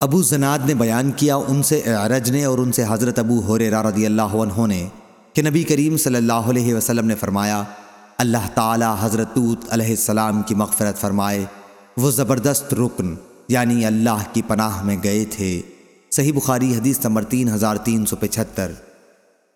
ابو زناد نے بیان کیا ان سے اعرج نے اور ان سے حضرت ابو حریرہ رضی اللہ عنہ نے کہ نبی کریم صلی اللہ علیہ وسلم نے فرمایا، اللہ تعالی حضرت توت علیہ السلام کی مغفرت فرمائے، وہ زبردست رکن یعنی اللہ کی پناہ میں گئے تھے۔ صحیح بخاری حدیث نمبر تین ہزار تین سو پچہتر۔